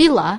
Bila